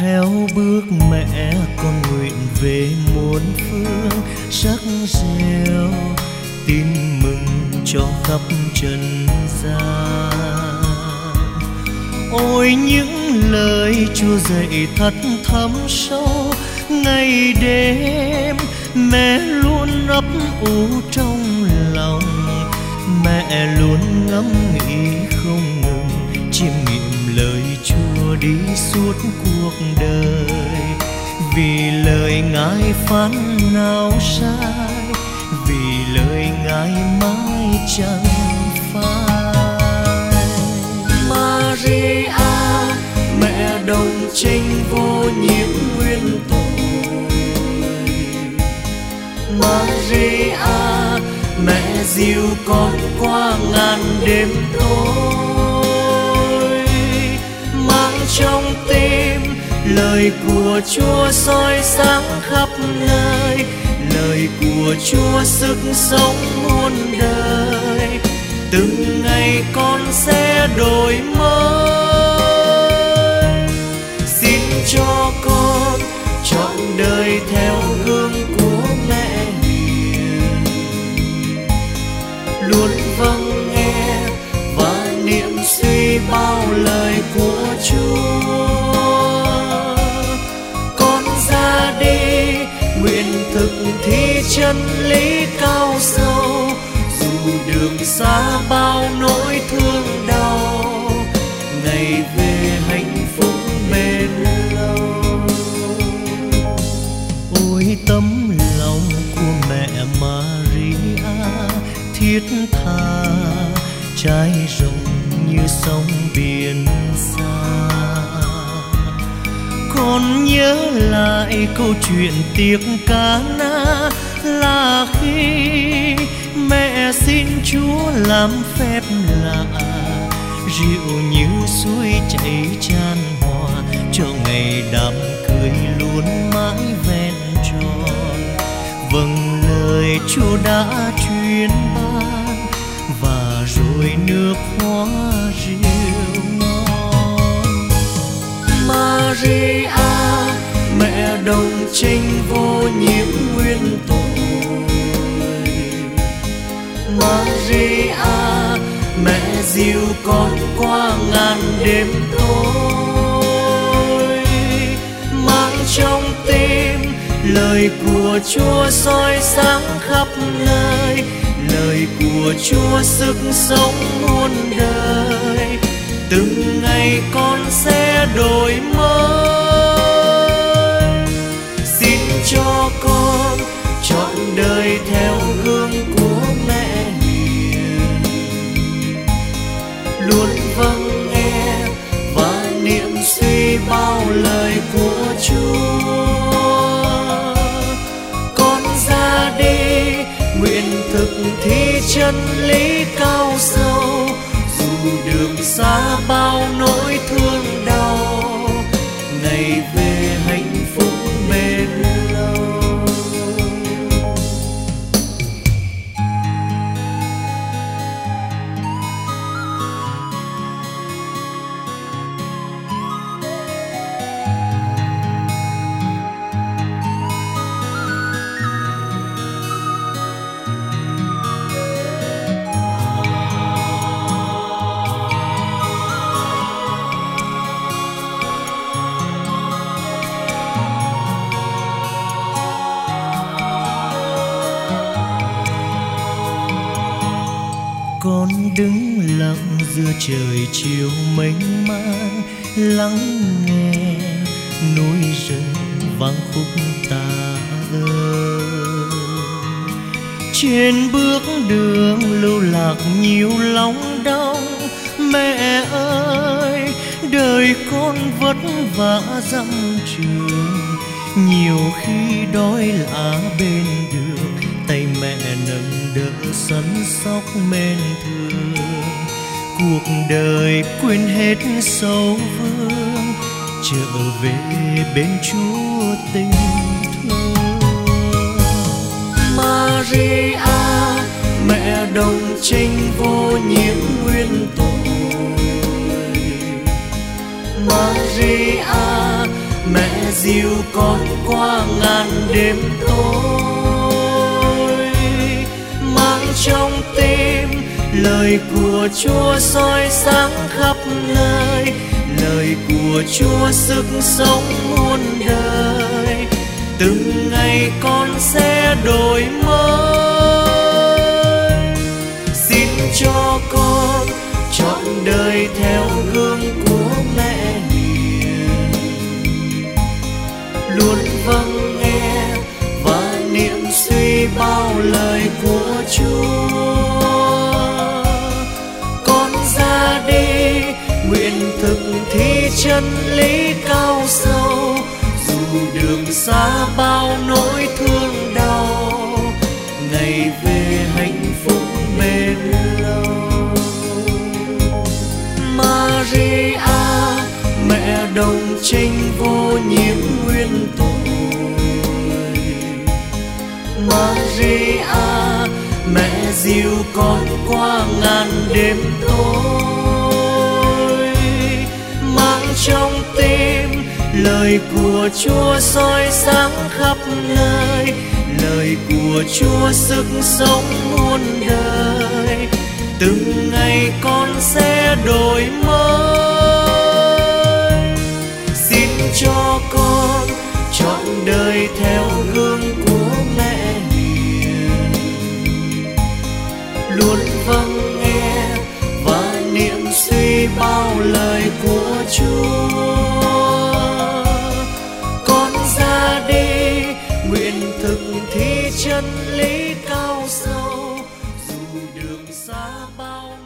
theo bước mẹ con nguyện về muôn phương, sắc rêu tin mừng cho khắp trần gian. Ôi, những lời chúa dạy thật thấm sâu, ngày đêm mẹ luôn ấp ủ trong lòng, mẹ luôn ngẫm nghĩ không ngừng chiêm nghiệm đi suốt cuộc đời. Vì lời ngài phán nào sai, vì lời ngài mãi chẳng phai. Maria, mẹ đồng trinh vô nhiễm nguyên tội. Maria, mẹ dìu con qua ngàn đêm tối trong tim. Lời của Chúa soi sáng khắp nơi. Lời của Chúa sức sống muôn đời. Từng ngày con sẽ đổi mới. Xin cho con trọn đời theo gương của mẹ hiền. Luôn vâng nghe và niệm suy bao Chúa. Con ra đi, nguyện thực thi chân lý cao sâu, dù đường xa bao nỗi thương đau, ngày về hạnh phúc bền lâu. Ôi tấm lòng của mẹ Maria, thiết tha, trái rộng như sông biển. Còn nhớ lại câu chuyện tiệc cá na là khi mẹ xin Chúa làm phép lạ. Rượu như suối chảy tràn hòa, cho ngày đám cưới luôn mãi ven tròn. Vâng lời Chúa đã truyền ban, và rồi nước hoa Maria mẹ đồng trinh vô nhiễm nguyên tội. Maria mẹ dìu con qua ngàn đêm tối mang trong tim lời của Chúa soi sáng khắp nơi, lời của Chúa sức sống muôn đời từng ngày con sẽ đổi mới. Ngày về đứng lặng giữa trời chiều mênh mang, lắng nghe núi rừng vang khúc ta ơi trên bước đường lưu lạc nhiều lòng đau, mẹ ơi, đời con vất vả dặm trường. Nhiều khi đói lạ bên đường, tay mẹ nâng đỡ săn sóc men cuộc đời quên hết sâu vương, trở về bên chúa tình thương. Maria, mẹ đồng trinh vô nhiễm nguyên tội. Maria, mẹ dìu con qua ngàn đêm tối, mang trong tim lời của chúa soi sáng khắp nơi. Lời của chúa sức sống muôn đời. Từng ngày con sẽ đổi mới. Xin cho con chọn đời theo gương của mẹ hiền. Luôn vâng nghe và niệm suy bao lời của chúa. Chân lý cao sâu, dù đường xa bao nỗi thương đau, ngày về hạnh phúc bên lâu. Maria, mẹ đồng trinh vô nhiễm nguyên tội. Maria, mẹ dìu con qua ngàn đêm tối trong tim. Lời của Chúa soi sáng khắp nơi. Lời của Chúa sức sống muôn đời. Từng ngày con sẽ đổi mới. Xin cho con chọn đời theo gương của chân lý cao sâu dù đường xa bao